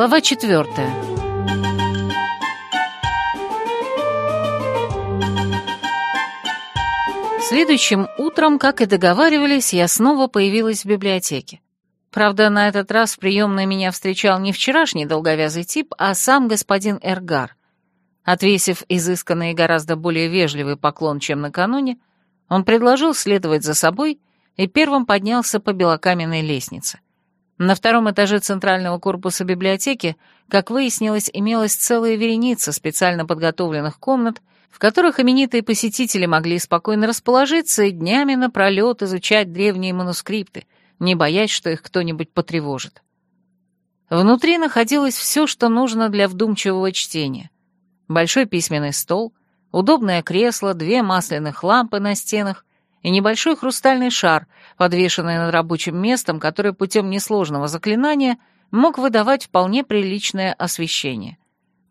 Глава четвертая. Следующим утром, как и договаривались, я снова появилась в библиотеке. Правда, на этот раз в приемной меня встречал не вчерашний долговязый тип, а сам господин Эргар. Отвесив изысканный и гораздо более вежливый поклон, чем накануне, он предложил следовать за собой и первым поднялся по белокаменной лестнице. На втором этаже центрального корпуса библиотеки, как выяснилось, имелась целая вереница специально подготовленных комнат, в которых именитые посетители могли спокойно расположиться и днями напролет изучать древние манускрипты, не боясь, что их кто-нибудь потревожит. Внутри находилось все, что нужно для вдумчивого чтения. Большой письменный стол, удобное кресло, две масляных лампы на стенах, и небольшой хрустальный шар, подвешенный над рабочим местом, который путем несложного заклинания мог выдавать вполне приличное освещение.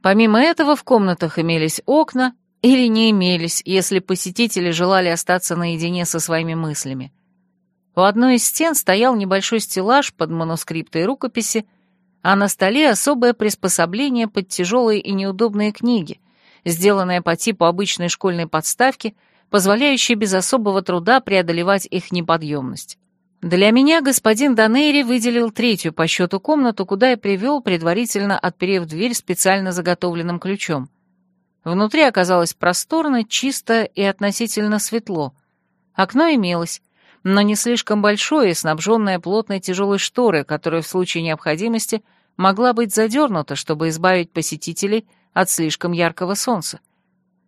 Помимо этого в комнатах имелись окна или не имелись, если посетители желали остаться наедине со своими мыслями. У одной из стен стоял небольшой стеллаж под манускрипты и рукописи, а на столе особое приспособление под тяжелые и неудобные книги, сделанное по типу обычной школьной подставки — позволяющий без особого труда преодолевать их неподъемность. Для меня господин Данейри выделил третью по счету комнату, куда я привел, предварительно отперев дверь специально заготовленным ключом. Внутри оказалось просторно, чисто и относительно светло. Окно имелось, но не слишком большое снабженное плотной тяжелой шторой, которая в случае необходимости могла быть задернута, чтобы избавить посетителей от слишком яркого солнца.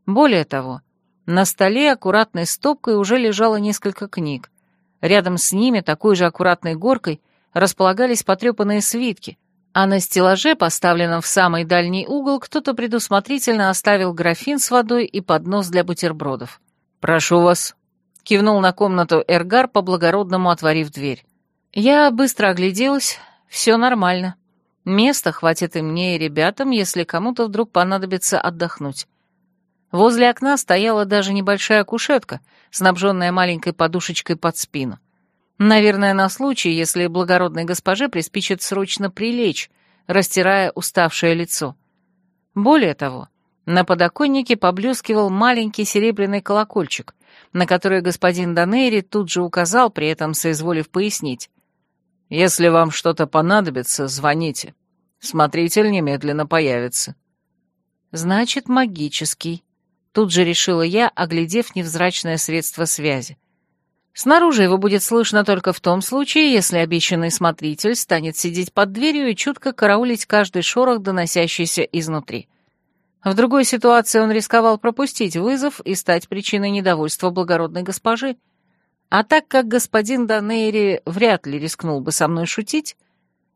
Более того, на столе аккуратной стопкой уже лежало несколько книг. Рядом с ними, такой же аккуратной горкой, располагались потрепанные свитки, а на стеллаже, поставленном в самый дальний угол, кто-то предусмотрительно оставил графин с водой и поднос для бутербродов. «Прошу вас», — кивнул на комнату Эргар, по-благородному отворив дверь. Я быстро огляделась, все нормально. Места хватит и мне, и ребятам, если кому-то вдруг понадобится отдохнуть. Возле окна стояла даже небольшая кушетка, снабженная маленькой подушечкой под спину. Наверное, на случай, если благородной госпоже приспичит срочно прилечь, растирая уставшее лицо. Более того, на подоконнике поблескивал маленький серебряный колокольчик, на который господин Данейри тут же указал, при этом соизволив пояснить. «Если вам что-то понадобится, звоните. Смотритель немедленно появится». «Значит, магический», Тут же решила я, оглядев невзрачное средство связи. Снаружи его будет слышно только в том случае, если обещанный смотритель станет сидеть под дверью и чутко караулить каждый шорох, доносящийся изнутри. В другой ситуации он рисковал пропустить вызов и стать причиной недовольства благородной госпожи. А так как господин Данейри вряд ли рискнул бы со мной шутить,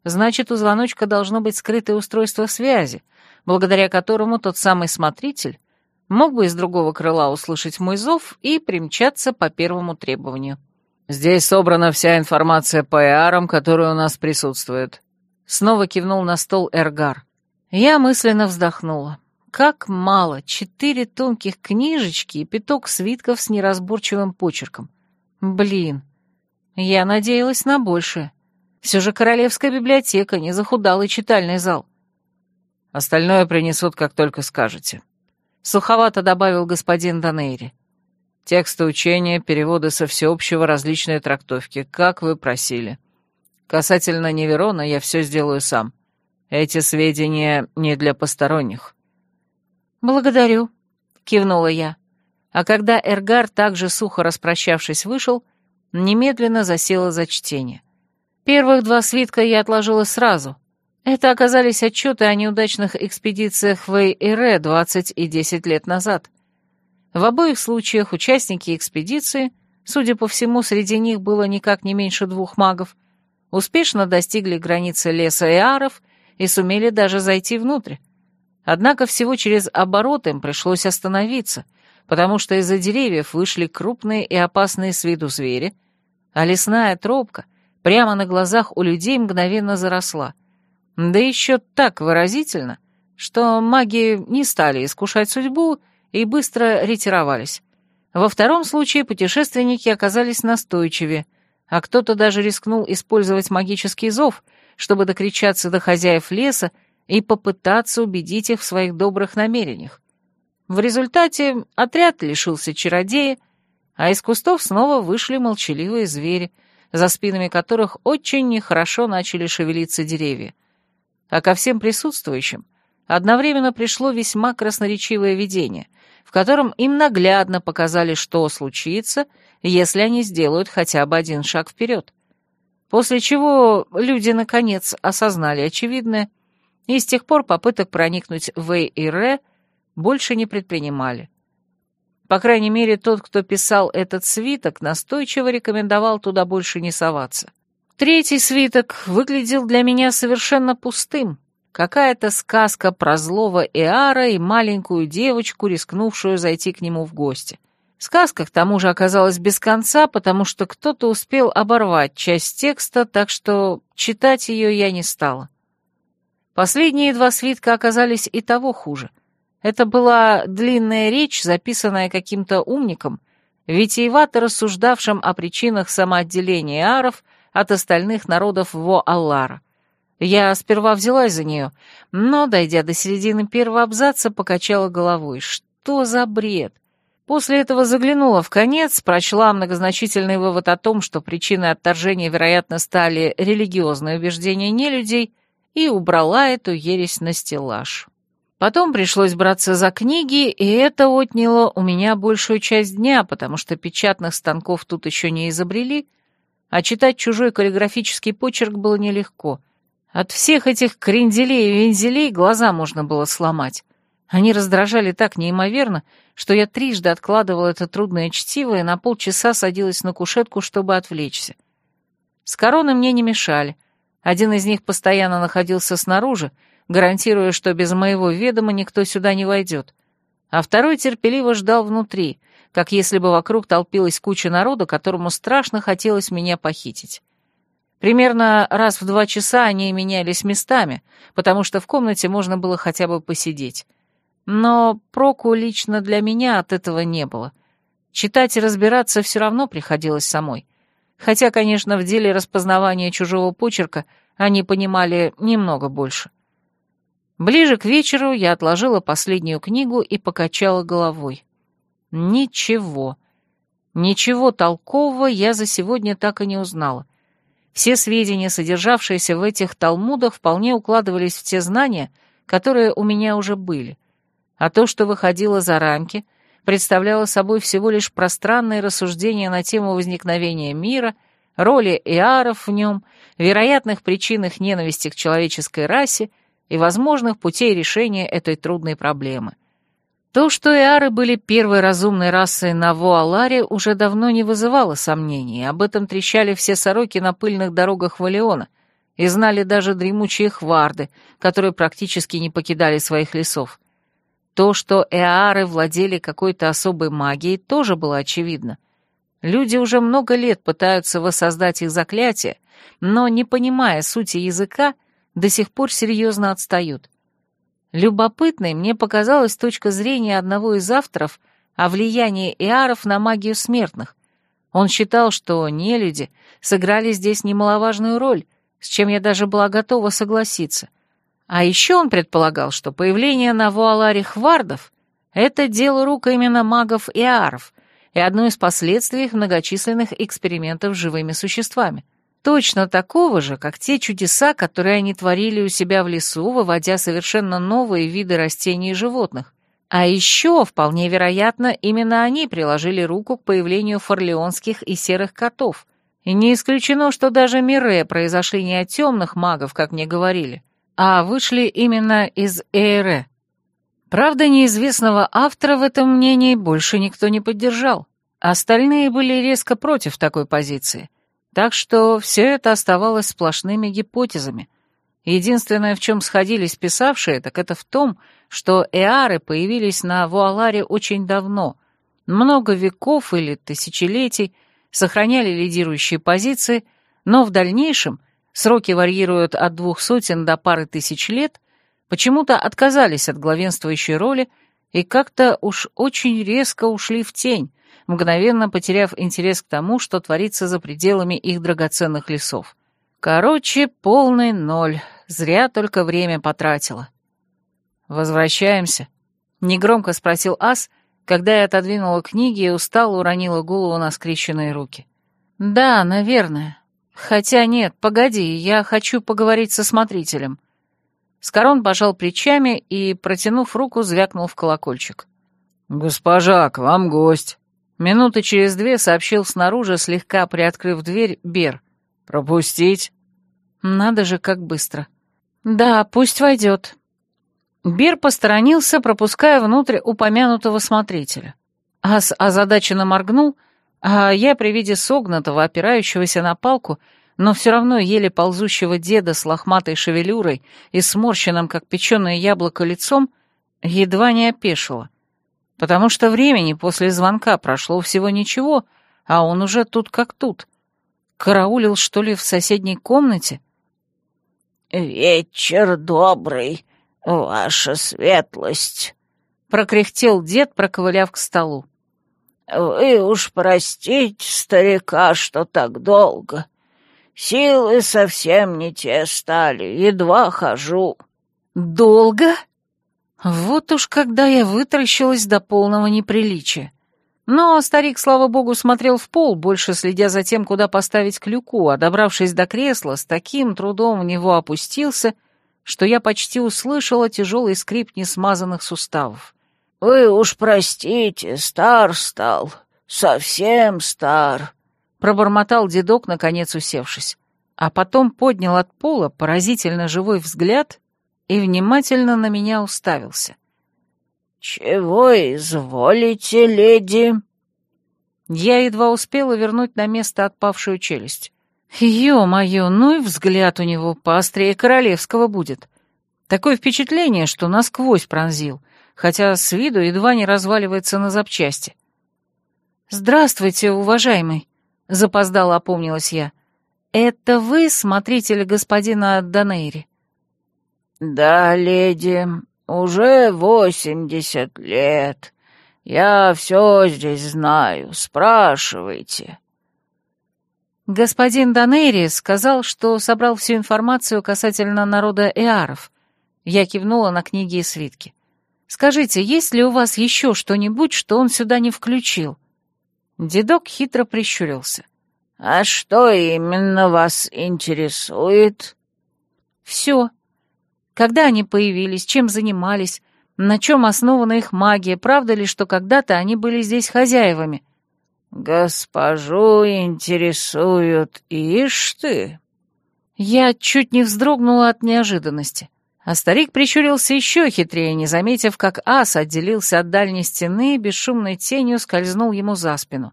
значит, у звоночка должно быть скрытое устройство связи, благодаря которому тот самый смотритель мог бы из другого крыла услышать мой зов и примчаться по первому требованию. «Здесь собрана вся информация по ЭАРам, которая у нас присутствует». Снова кивнул на стол Эргар. Я мысленно вздохнула. Как мало, четыре тонких книжечки и пяток свитков с неразборчивым почерком. Блин, я надеялась на большее. Все же Королевская библиотека, не захудалый читальный зал. Остальное принесут, как только скажете. Суховато добавил господин Данейри. Тексты учения, переводы со всеобщего различные трактовки, как вы просили. Касательно Неверона я все сделаю сам. Эти сведения не для посторонних. Благодарю, кивнула я. А когда Эргар, также сухо распрощавшись, вышел, немедленно засела за чтение. Первых два свитка я отложила сразу, это оказались отчеты о неудачных экспедициях в Эйре 20 и 10 лет назад. В обоих случаях участники экспедиции, судя по всему, среди них было никак не меньше двух магов, успешно достигли границы леса Эаров и сумели даже зайти внутрь. Однако всего через оборот им пришлось остановиться, потому что из-за деревьев вышли крупные и опасные с виду звери, а лесная тропка прямо на глазах у людей мгновенно заросла — да еще так выразительно, что маги не стали искушать судьбу и быстро ретировались. Во втором случае путешественники оказались настойчивее, а кто-то даже рискнул использовать магический зов, чтобы докричаться до хозяев леса и попытаться убедить их в своих добрых намерениях. В результате отряд лишился чародея, а из кустов снова вышли молчаливые звери, за спинами которых очень нехорошо начали шевелиться деревья. А ко всем присутствующим одновременно пришло весьма красноречивое видение, в котором им наглядно показали, что случится, если они сделают хотя бы один шаг вперед. После чего люди, наконец, осознали очевидное, и с тех пор попыток проникнуть в Эй и Ре больше не предпринимали. По крайней мере, тот, кто писал этот свиток, настойчиво рекомендовал туда больше не соваться. Третий свиток выглядел для меня совершенно пустым. Какая-то сказка про злого Эара и маленькую девочку, рискнувшую зайти к нему в гости. Сказка, к тому же, оказалась без конца, потому что кто-то успел оборвать часть текста, так что читать ее я не стала. Последние два свитка оказались и того хуже — это была длинная речь, записанная каким-то умником, витиевато рассуждавшим о причинах самоотделения аров от остальных народов Во-Аллара. Я сперва взялась за нее, но, дойдя до середины первого абзаца, покачала головой. Что за бред? После этого заглянула в конец, прочла многозначительный вывод о том, что причиной отторжения, вероятно, стали религиозные убеждения нелюдей, и убрала эту ересь на стеллаж. Потом пришлось браться за книги, и это отняло у меня большую часть дня, потому что печатных станков тут еще не изобрели, а читать чужой каллиграфический почерк было нелегко. От всех этих кренделей и вензелей глаза можно было сломать. Они раздражали так неимоверно, что я трижды откладывала это трудное чтиво и на полчаса садилась на кушетку, чтобы отвлечься. С короны мне не мешали. Один из них постоянно находился снаружи, гарантируя, что без моего ведома никто сюда не войдет. А второй терпеливо ждал внутри, как если бы вокруг толпилась куча народа, которому страшно хотелось меня похитить. Примерно раз в два часа они менялись местами, потому что в комнате можно было хотя бы посидеть. Но проку лично для меня от этого не было. Читать и разбираться все равно приходилось самой. Хотя, конечно, в деле распознавания чужого почерка они понимали немного больше. Ближе к вечеру я отложила последнюю книгу и покачала головой. Ничего. Ничего толкового я за сегодня так и не узнала. Все сведения, содержавшиеся в этих талмудах, вполне укладывались в те знания, которые у меня уже были. А то, что выходило за рамки, представляло собой всего лишь пространные рассуждения на тему возникновения мира, роли иаров в нем, вероятных причинах ненависти к человеческой расе — и возможных путей решения этой трудной проблемы. То, что эары были первой разумной расой на Вуаларе, уже давно не вызывало сомнений, об этом трещали все сороки на пыльных дорогах Валиона, и знали даже дремучие хварды, которые практически не покидали своих лесов. То, что эары владели какой-то особой магией, тоже было очевидно. Люди уже много лет пытаются воссоздать их заклятия, но, не понимая сути языка, до сих пор серьезно отстают. Любопытной мне показалась точка зрения одного из авторов о влиянии иаров на магию смертных. Он считал, что нелюди сыграли здесь немаловажную роль, с чем я даже была готова согласиться. А еще он предполагал, что появление на Вуаларе хвардов — это дело рук именно магов и аров, и одно из последствий их многочисленных экспериментов с живыми существами. Точно такого же, как те чудеса, которые они творили у себя в лесу, выводя совершенно новые виды растений и животных. А еще, вполне вероятно, именно они приложили руку к появлению форлеонских и серых котов. И не исключено, что даже Мире произошли не от темных магов, как мне говорили, а вышли именно из Эйре. Правда, неизвестного автора в этом мнении больше никто не поддержал. Остальные были резко против такой позиции. Так что все это оставалось сплошными гипотезами. Единственное, в чем сходились писавшие, так это в том, что эары появились на Вуаларе очень давно, много веков или тысячелетий, сохраняли лидирующие позиции, но в дальнейшем, сроки варьируют от двух сотен до пары тысяч лет, почему-то отказались от главенствующей роли и как-то уж очень резко ушли в тень, мгновенно потеряв интерес к тому, что творится за пределами их драгоценных лесов. Короче, полный ноль. зря только время потратила. «Возвращаемся?» — негромко спросил Ас, когда я отодвинула книги и устало уронила голову на скрещенные руки. «Да, наверное. Хотя нет, погоди, я хочу поговорить со смотрителем». Скорон пожал плечами и, протянув руку, звякнул в колокольчик. «Госпожа, к вам гость!» Минуты через две сообщил снаружи, слегка приоткрыв дверь, Бер. «Пропустить?» «Надо же, как быстро!» «Да, пусть войдет». Бер посторонился, пропуская внутрь упомянутого смотрителя. Ас озадаченно моргнул, а я при виде согнутого, опирающегося на палку, но все равно еле ползущего деда с лохматой шевелюрой и сморщенным, как печеное яблоко, лицом, едва не опешила. Потому что времени после звонка прошло всего ничего, а он уже тут как тут. Караулил, что ли, в соседней комнате? «Вечер добрый, ваша светлость», — прокряхтел дед, проковыляв к столу. «Вы уж простите старика, что так долго. Силы совсем не те стали, едва хожу». «Долго?» Вот уж когда я вытаращилась до полного неприличия. Но старик, слава богу, смотрел в пол, больше следя за тем, куда поставить клюку, а добравшись до кресла, с таким трудом в него опустился, что я почти услышала тяжелый скрип несмазанных суставов. «Вы уж простите, стар стал, совсем стар», — пробормотал дедок, наконец усевшись. А потом поднял от пола поразительно живой взгляд и внимательно на меня уставился. «Чего изволите, леди?» Я едва успела вернуть на место отпавшую челюсть. Ё-моё, ну и взгляд у него поострее королевского будет. Такое впечатление, что насквозь пронзил, хотя с виду едва не разваливается на запчасти. «Здравствуйте, уважаемый», — запоздало опомнилась я. «Это вы смотритель господина Данейри?» «Да, леди, уже восемьдесят лет. Я все здесь знаю, спрашивайте». Господин Данейри сказал, что собрал всю информацию касательно народа Эаров. Я кивнула на книги и свитки. «Скажите, есть ли у вас еще что-нибудь, что он сюда не включил?» Дедок хитро прищурился. «А что именно вас интересует?» «Все. Когда они появились, чем занимались, на чем основана их магия, правда ли, что когда-то они были здесь хозяевами?» «Госпожу интересуют, ишь ты!» Я чуть не вздрогнула от неожиданности. А старик прищурился еще хитрее, не заметив, как ас отделился от дальней стены и бесшумной тенью скользнул ему за спину.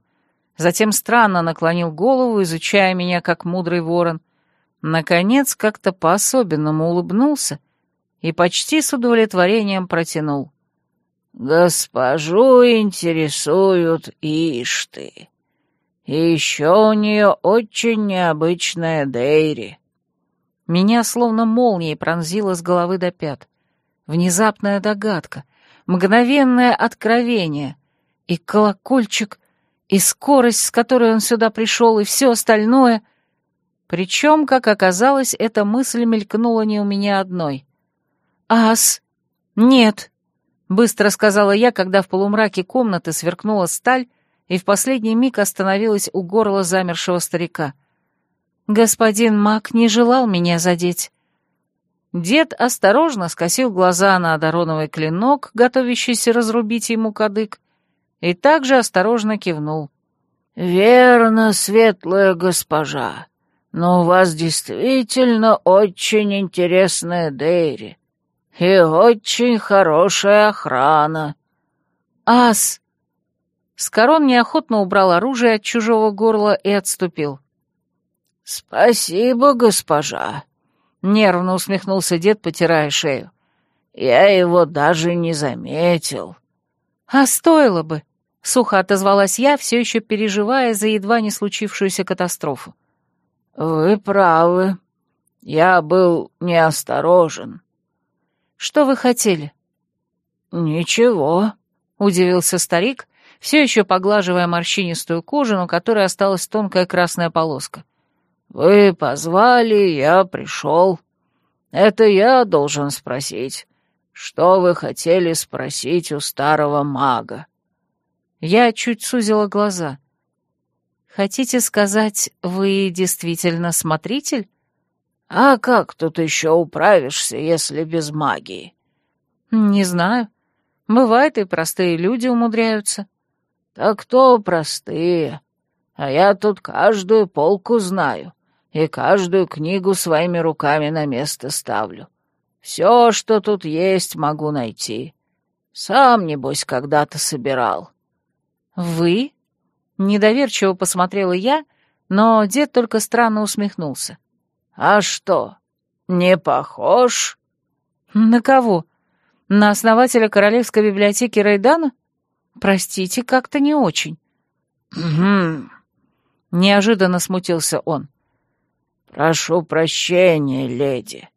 Затем странно наклонил голову, изучая меня, как мудрый ворон. Наконец, как-то по-особенному улыбнулся и почти с удовлетворением протянул. «Госпожу интересуют ишты. И еще у нее очень необычная Дейри». Меня словно молнией пронзило с головы до пят. Внезапная догадка, мгновенное откровение, и колокольчик, и скорость, с которой он сюда пришел, и все остальное. Причем, как оказалось, эта мысль мелькнула не у меня одной — «Ас! Нет!» — быстро сказала я, когда в полумраке комнаты сверкнула сталь и в последний миг остановилась у горла замершего старика. «Господин Мак не желал меня задеть». Дед осторожно скосил глаза на одароновый клинок, готовящийся разрубить ему кадык, и также осторожно кивнул. «Верно, светлая госпожа, но у вас действительно очень интересная Дейри. И очень хорошая охрана. Ас! Скорон неохотно убрал оружие от чужого горла и отступил. «Спасибо, госпожа», — нервно усмехнулся дед, потирая шею. «Я его даже не заметил». «А стоило бы», — сухо отозвалась я, все еще переживая за едва не случившуюся катастрофу. «Вы правы. Я был неосторожен. Что вы хотели?» «Ничего», — удивился старик, все еще поглаживая морщинистую кожу, на которой осталась тонкая красная полоска. «Вы позвали, я пришел. Это я должен спросить, что вы хотели спросить у старого мага?» Я чуть сузила глаза. «Хотите сказать, вы действительно смотритель?» «А как тут еще управишься, если без магии?» «Не знаю. Бывает, и простые люди умудряются». «Так кто простые? А я тут каждую полку знаю и каждую книгу своими руками на место ставлю. Все, что тут есть, могу найти. Сам, небось, когда-то собирал». «Вы?» — недоверчиво посмотрела я, но дед только странно усмехнулся. «А что, не похож?» «На кого? На основателя Королевской библиотеки Рейдана? Простите, как-то не очень». «Угу», — неожиданно смутился он. «Прошу прощения, леди.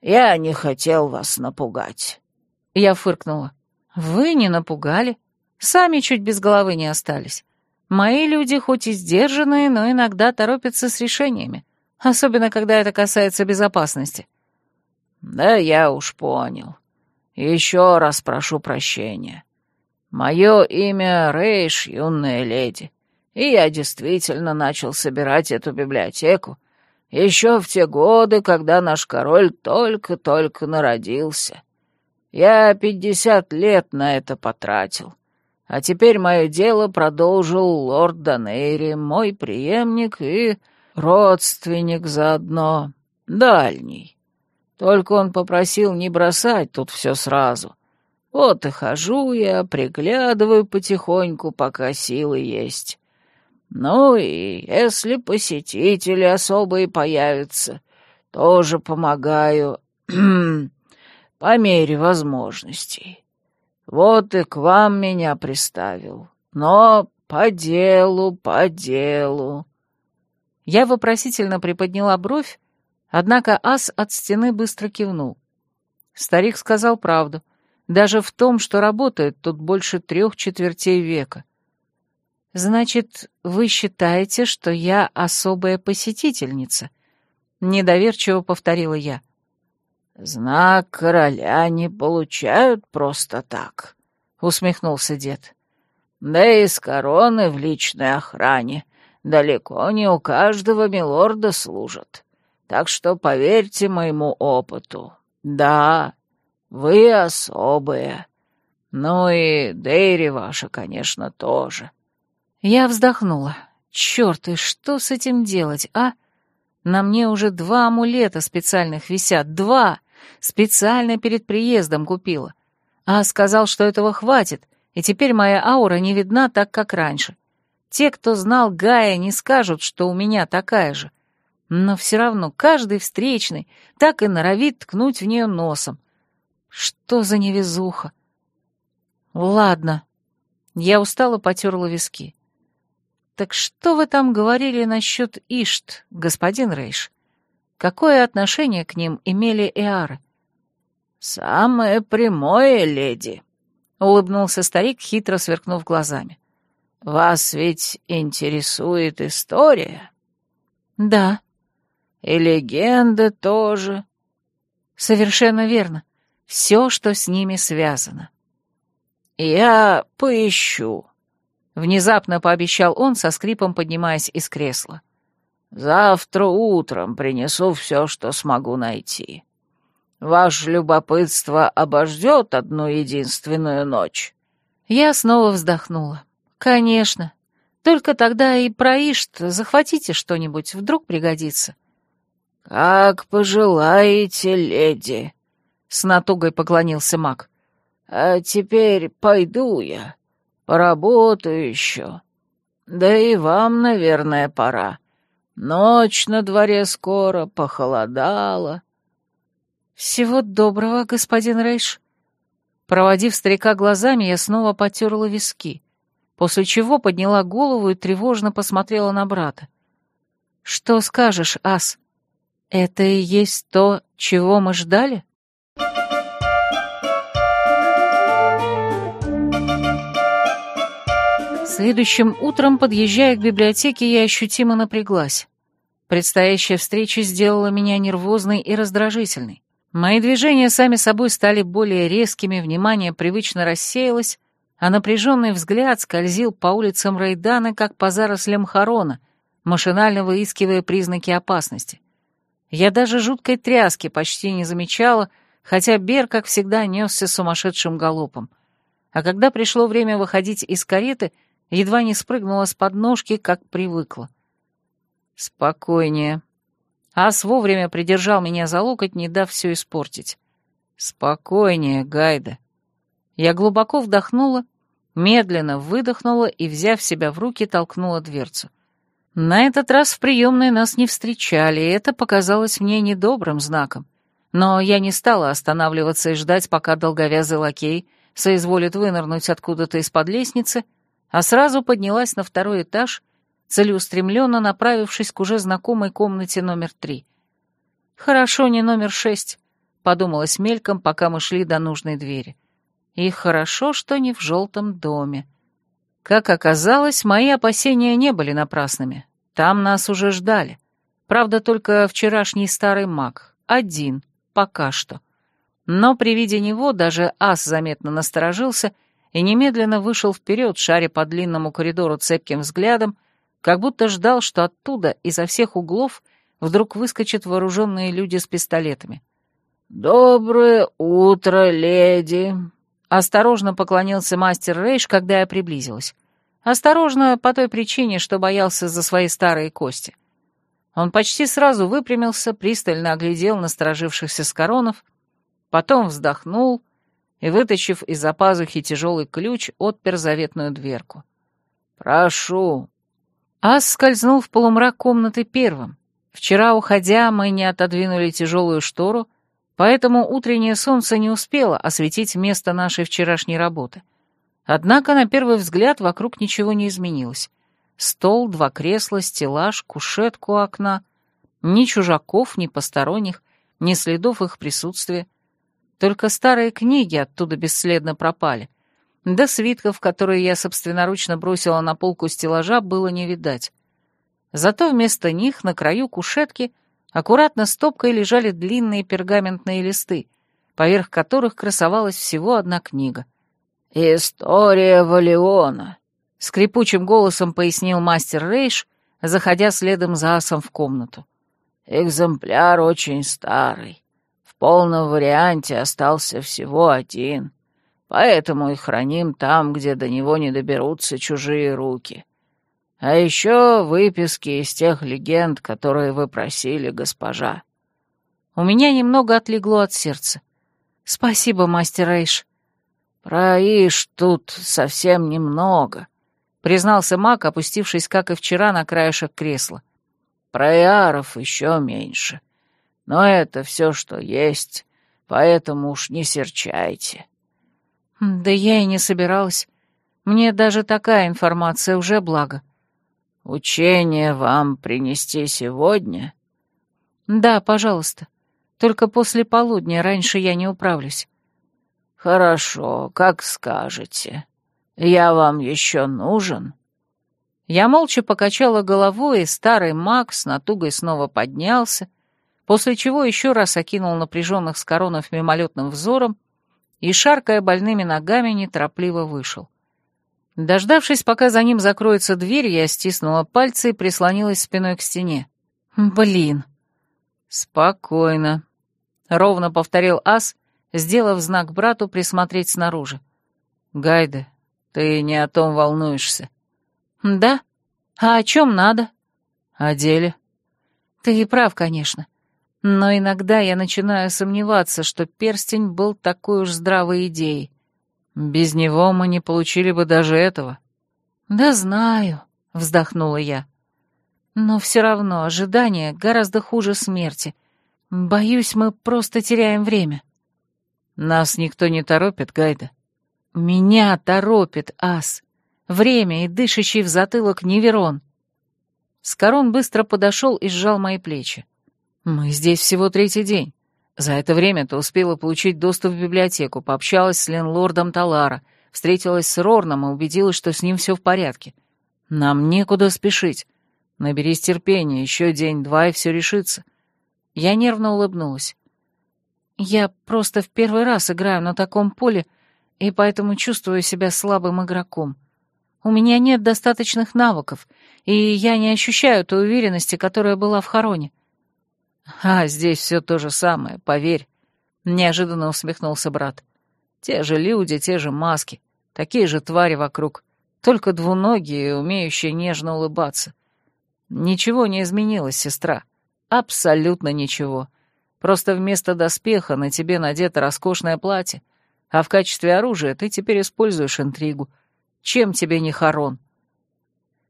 Я не хотел вас напугать». Я фыркнула. «Вы не напугали. Сами чуть без головы не остались. Мои люди хоть и сдержанные, но иногда торопятся с решениями, особенно когда это касается безопасности». «Да я уж понял. Еще раз прошу прощения. Мое имя Рейш, юная леди, и я действительно начал собирать эту библиотеку, еще в те годы, когда наш король только-только народился. Я пятьдесят лет на это потратил. А теперь мое дело продолжил лорд Данейри, мой преемник и родственник заодно, дальний. Только он попросил не бросать тут все сразу. Вот и хожу я, приглядываю потихоньку, пока силы есть. Ну и если посетители особые появятся, тоже помогаю по мере возможностей. Вот и к вам меня приставил, но по делу, по делу». Я вопросительно приподняла бровь, однако ас от стены быстро кивнул. Старик сказал правду, даже в том, что работает тут больше трех четвертей века. «Значит, вы считаете, что я особая посетительница?» Недоверчиво повторила я. «Знак короля не получают просто так», — усмехнулся дед. «Да и с короны в личной охране далеко не у каждого милорда служат. Так что поверьте моему опыту. Да, вы особые. Ну и Дейри ваша, конечно, тоже. Я вздохнула. Черт, и что с этим делать, а? На мне уже два амулета специальных висят, два! Специально перед приездом купила. А сказал, что этого хватит, и теперь моя аура не видна так, как раньше. Те, кто знал Гая, не скажут, что у меня такая же. Но все равно каждый встречный так и норовит ткнуть в нее носом. Что за невезуха? Ладно. Я устало потерла виски. «Так что вы там говорили насчет Ишт, господин Рейш? Какое отношение к ним имели Эары?» «Самое прямое, леди», — улыбнулся старик, хитро сверкнув глазами. «Вас ведь интересует история?» «Да». «И легенда тоже?» «Совершенно верно. Все, что с ними связано». «Я поищу», Внезапно пообещал он, со скрипом поднимаясь из кресла. «Завтра утром принесу все, что смогу найти. Ваше любопытство обождет одну единственную ночь?» Я снова вздохнула. «Конечно. Только тогда и про Ишт захватите что-нибудь, вдруг пригодится». «Как пожелаете, леди», — с натугой поклонился маг. «А теперь пойду я. Поработаю еще. Да и вам, наверное, пора. Ночь на дворе скоро, похолодало. Всего доброго, господин Рейш. Проводив старика глазами, я снова потерла виски, после чего подняла голову и тревожно посмотрела на брата. «Что скажешь, Ас? Это и есть то, чего мы ждали?» Следующим утром, подъезжая к библиотеке, я ощутимо напряглась. Предстоящая встреча сделала меня нервозной и раздражительной. Мои движения сами собой стали более резкими, внимание привычно рассеялось, а напряженный взгляд скользил по улицам Рейдана, как по зарослям Харона, машинально выискивая признаки опасности. Я даже жуткой тряски почти не замечала, хотя Бер, как всегда, несся сумасшедшим галопом. А когда пришло время выходить из кареты, едва не спрыгнула с подножки, как привыкла. «Спокойнее». Ас вовремя придержал меня за локоть, не дав все испортить. «Спокойнее, Гайда». Я глубоко вдохнула, медленно выдохнула и, взяв себя в руки, толкнула дверцу. На этот раз в приемной нас не встречали, и это показалось мне недобрым знаком. Но я не стала останавливаться и ждать, пока долговязый лакей соизволит вынырнуть откуда-то из-под лестницы, а сразу поднялась на второй этаж, целеустремленно направившись к уже знакомой комнате номер три. «Хорошо, не номер шесть», — подумалось мельком, пока мы шли до нужной двери. И хорошо, что не в желтом доме. Как оказалось, мои опасения не были напрасными. Там нас уже ждали. Правда, только вчерашний старый маг. Один. Пока что. Но при виде него даже ас заметно насторожился и немедленно вышел вперед, шаря по длинному коридору цепким взглядом, как будто ждал, что оттуда, изо всех углов, вдруг выскочат вооруженные люди с пистолетами. «Доброе утро, леди!» Осторожно поклонился мастер Рейш, когда я приблизилась. Осторожно по той причине, что боялся за свои старые кости. Он почти сразу выпрямился, пристально оглядел насторожившихся скоронов, потом вздохнул и, вытащив из-за пазухи тяжелый ключ, отпер заветную дверку. «Прошу». Ас скользнул в полумрак комнаты первым. Вчера, уходя, мы не отодвинули тяжелую штору, поэтому утреннее солнце не успело осветить место нашей вчерашней работы. Однако, на первый взгляд, вокруг ничего не изменилось. Стол, два кресла, стеллаж, кушетку окна. Ни чужаков, ни посторонних, ни следов их присутствия. Только старые книги оттуда бесследно пропали. Да свитков, которые я собственноручно бросила на полку стеллажа, было не видать. Зато вместо них на краю кушетки — Аккуратно стопкой лежали длинные пергаментные листы, поверх которых красовалась всего одна книга. «История Валиона», — скрипучим голосом пояснил мастер Рейш, заходя следом за асом в комнату. «Экземпляр очень старый. В полном варианте остался всего один, поэтому и храним там, где до него не доберутся чужие руки. А еще выписки из тех легенд, которые вы просили, госпожа. У меня немного отлегло от сердца. Спасибо, мастер Эйш. Про Иш тут совсем немного, признался маг, опустившись, как и вчера, на краешек кресла. Про Иаров еще меньше. Но это все, что есть, поэтому уж не серчайте. Да я и не собиралась. Мне даже такая информация уже благо. — «Учение вам принести сегодня?» «Да, пожалуйста. Только после полудня, раньше я не управлюсь». «Хорошо, как скажете. Я вам еще нужен?» Я молча покачала головой, и старый маг с натугой снова поднялся, после чего еще раз окинул напряженных с коронов мимолетным взором и, шаркая больными ногами, неторопливо вышел. Дождавшись, пока за ним закроется дверь, я стиснула пальцы и прислонилась спиной к стене. «Блин!» «Спокойно», — ровно повторил Ас, сделав знак брату присмотреть снаружи. «Гайда, ты не о том волнуешься». «Да? А о чем надо?» «О деле». «Ты и прав, конечно. Но иногда я начинаю сомневаться, что перстень был такой уж здравой идеей. Без него мы не получили бы даже этого. Да знаю, вздохнула я. Но все равно ожидание гораздо хуже смерти. Боюсь, мы просто теряем время. Нас никто не торопит, Гайда. Меня торопит ас. Время и дышащий в затылок Неверон. Скорон быстро подошел и сжал мои плечи. Мы здесь всего третий день. За это время ты успела получить доступ в библиотеку, пообщалась с ленлордом Талара, встретилась с Рорном и убедилась, что с ним все в порядке. Нам некуда спешить. Наберись терпения, еще день-два, и все решится. Я нервно улыбнулась. Я просто в первый раз играю на таком поле, и поэтому чувствую себя слабым игроком. У меня нет достаточных навыков, и я не ощущаю той уверенности, которая была в Хороне. «А здесь все то же самое, поверь», — неожиданно усмехнулся брат. «Те же люди, те же маски, такие же твари вокруг, только двуногие, умеющие нежно улыбаться. Ничего не изменилось, сестра. Абсолютно ничего. Просто вместо доспеха на тебе надето роскошное платье, а в качестве оружия ты теперь используешь интригу. Чем тебе не хорон?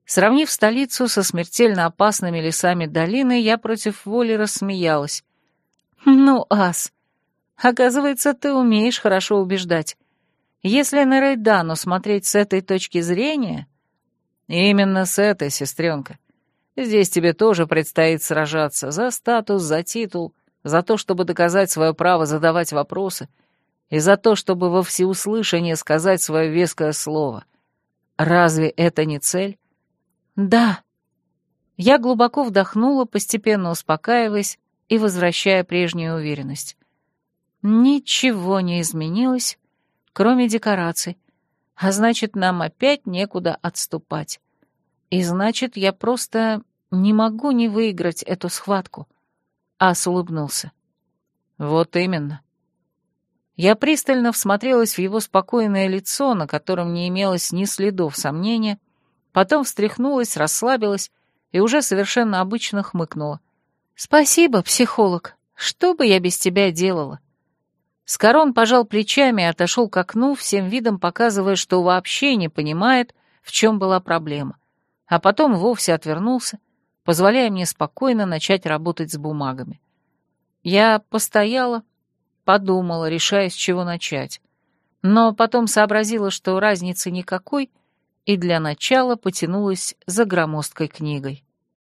Сравнив столицу со смертельно опасными лесами долины, я против воли рассмеялась. «Ну, ас, оказывается, ты умеешь хорошо убеждать. Если на Рейдану смотреть с этой точки зрения...» «Именно с этой, сестренка. Здесь тебе тоже предстоит сражаться за статус, за титул, за то, чтобы доказать свое право задавать вопросы, и за то, чтобы во всеуслышание сказать свое веское слово. Разве это не цель? Да. Я глубоко вдохнула, постепенно успокаиваясь и возвращая прежнюю уверенность. Ничего не изменилось, кроме декораций, а значит, нам опять некуда отступать. И значит, я просто не могу не выиграть эту схватку. Ас улыбнулся. Вот именно. Я пристально всмотрелась в его спокойное лицо, на котором не имелось ни следов сомнения, потом встряхнулась, расслабилась и уже совершенно обычно хмыкнула. «Спасибо, психолог. Что бы я без тебя делала?» Скорон пожал плечами и отошел к окну, всем видом показывая, что вообще не понимает, в чем была проблема, а потом вовсе отвернулся, позволяя мне спокойно начать работать с бумагами. Я постояла, подумала, решая, с чего начать, но потом сообразила, что разницы никакой — и для начала потянулась за громоздкой книгой.